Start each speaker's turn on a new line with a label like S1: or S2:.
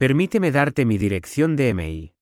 S1: Permíteme darte mi dirección de email.